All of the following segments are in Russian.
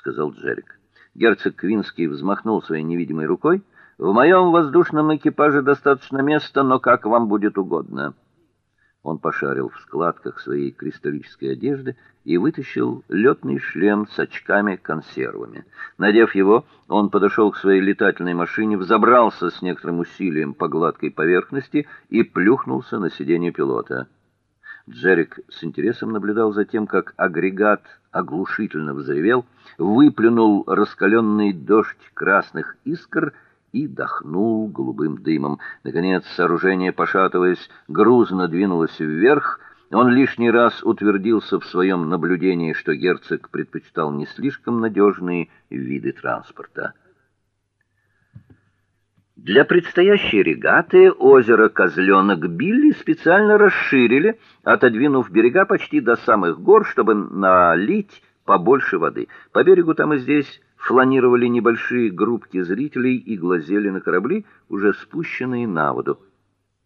сказал Джерик. Герцог Квинский взмахнул своей невидимой рукой. В моем воздушном экипаже достаточно места, но как вам будет угодно. Он пошарил в складках своей кристаллической одежды и вытащил летный шлем с очками-консервами. Надев его, он подошел к своей летательной машине, взобрался с некоторым усилием по гладкой поверхности и плюхнулся на сиденье пилота. Джерик с интересом наблюдал за тем, как агрегат оглушительно взревел, выплюнул раскаленный дождь красных искр и дохнул голубым дымом. Наконец, сооружение, пошатываясь, грузно двинулось вверх. Он лишний раз утвердился в своем наблюдении, что герцог предпочитал не слишком надежные виды транспорта. Для предстоящей регаты озеро Козленок Билли специально расширили, отодвинув берега почти до самых гор, чтобы налить побольше воды. По берегу там и здесь фланировали небольшие группки зрителей и глазели на корабли, уже спущенные на воду.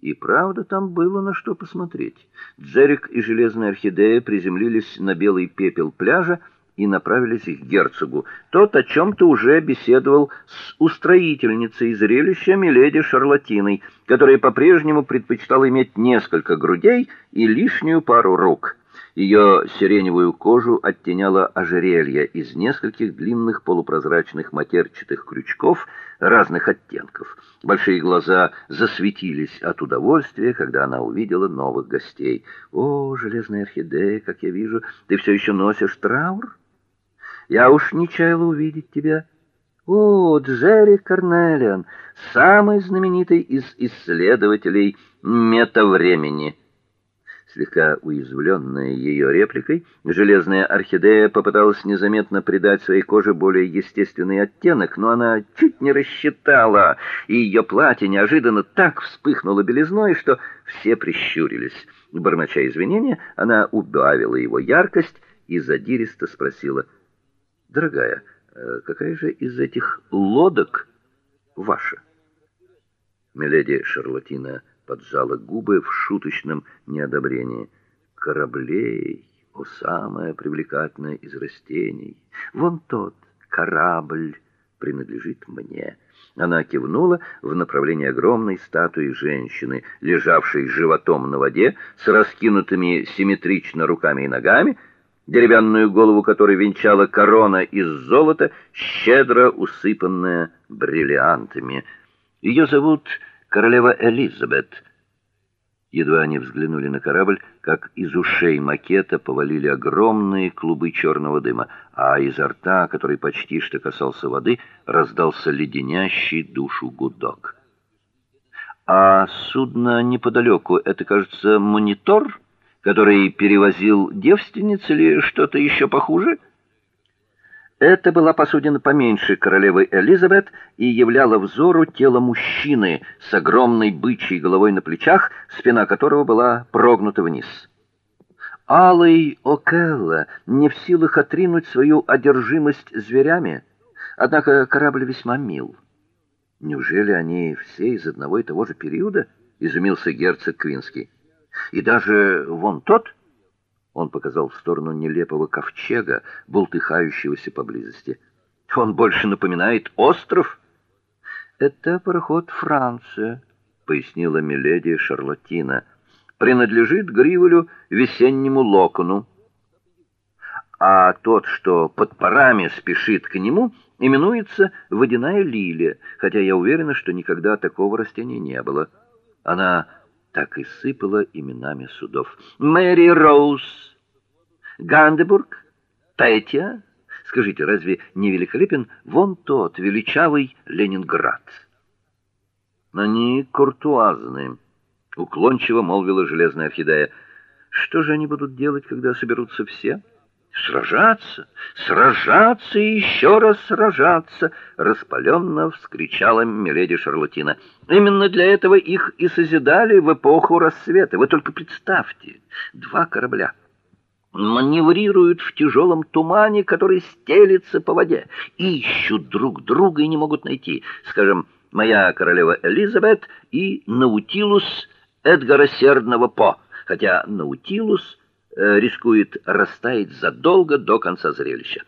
И правда, там было на что посмотреть. Джерик и железная орхидея приземлились на белый пепел пляжа, и направились к герцогу. Тот о чем то уже беседовал с устроительницей зрелища миледи Шарлатиной, которая по-прежнему предпочитала иметь несколько грудей и лишнюю пару рук. Ее сиреневую кожу оттеняло ожерелье из нескольких длинных полупрозрачных матерчатых крючков разных оттенков. Большие глаза засветились от удовольствия, когда она увидела новых гостей. "О, железная орхидея, как я вижу, ты все еще носишь траур?" Я уж не чаяла увидеть тебя. О, Джерри Карнелиан, самый знаменитый из исследователей метавремени. Слегка уязвленная ее репликой, железная орхидея попыталась незаметно придать своей коже более естественный оттенок, но она чуть не рассчитала, и ее платье неожиданно так вспыхнуло белизной, что все прищурились. Бормоча извинения, она убавила его яркость и задиристо спросила: Дорогая, э, какая же из этих лодок ваша? Миледи Шарлатина поджала губы в шуточном неодобрении. Кораблей, о самое привлекательное из растений. Вон тот корабль принадлежит мне. Она кивнула в направлении огромной статуи женщины, лежавшей животом на воде, с раскинутыми симметрично руками и ногами деревянную голову которой венчала корона из золота, щедро усыпанная бриллиантами. Ее зовут королева Элизабет. Едва они взглянули на корабль, как из ушей макета повалили огромные клубы черного дыма, а изо рта, который почти что касался воды, раздался леденящий душу гудок. А судно неподалеку — это, кажется, монитор — который перевозил девственниц или что-то еще похуже? Это была посудина поменьше королевы Элизабет и являла взору тело мужчины с огромной бычьей головой на плечах, спина которого была прогнута вниз. Алый Окелла не в силах отринуть свою одержимость зверями, однако корабль весьма мил. Неужели они все из одного и того же периода? изумился герцог Квинский. И даже вон тот, он показал в сторону нелепого ковчега, бултыхающегося поблизости. Он больше напоминает остров. Это пароход Франция, пояснила миледи Шарлотина. Принадлежит Гриволю весеннему локону. А тот, что под парами спешит к нему, именуется водяная лилия, хотя я уверена, что никогда такого растения не было. Она так и сыпала именами судов. Мэри Роуз, Гандебург, Петя. Скажите, разве не великолепен вон тот величавый Ленинград? Они куртуазные, уклончиво молвила железная орхидея. Что же они будут делать, когда соберутся все? Сражаться, сражаться и еще раз сражаться, распаленно вскричала миледи Шарлатина. Именно для этого их и созидали в эпоху рассвета. Вы только представьте, два корабля маневрируют в тяжелом тумане, который стелится по воде, ищут друг друга и не могут найти. Скажем, моя королева Элизабет и Наутилус Эдгара Сердного По, хотя Наутилус рискует растаять задолго до конца зрелища.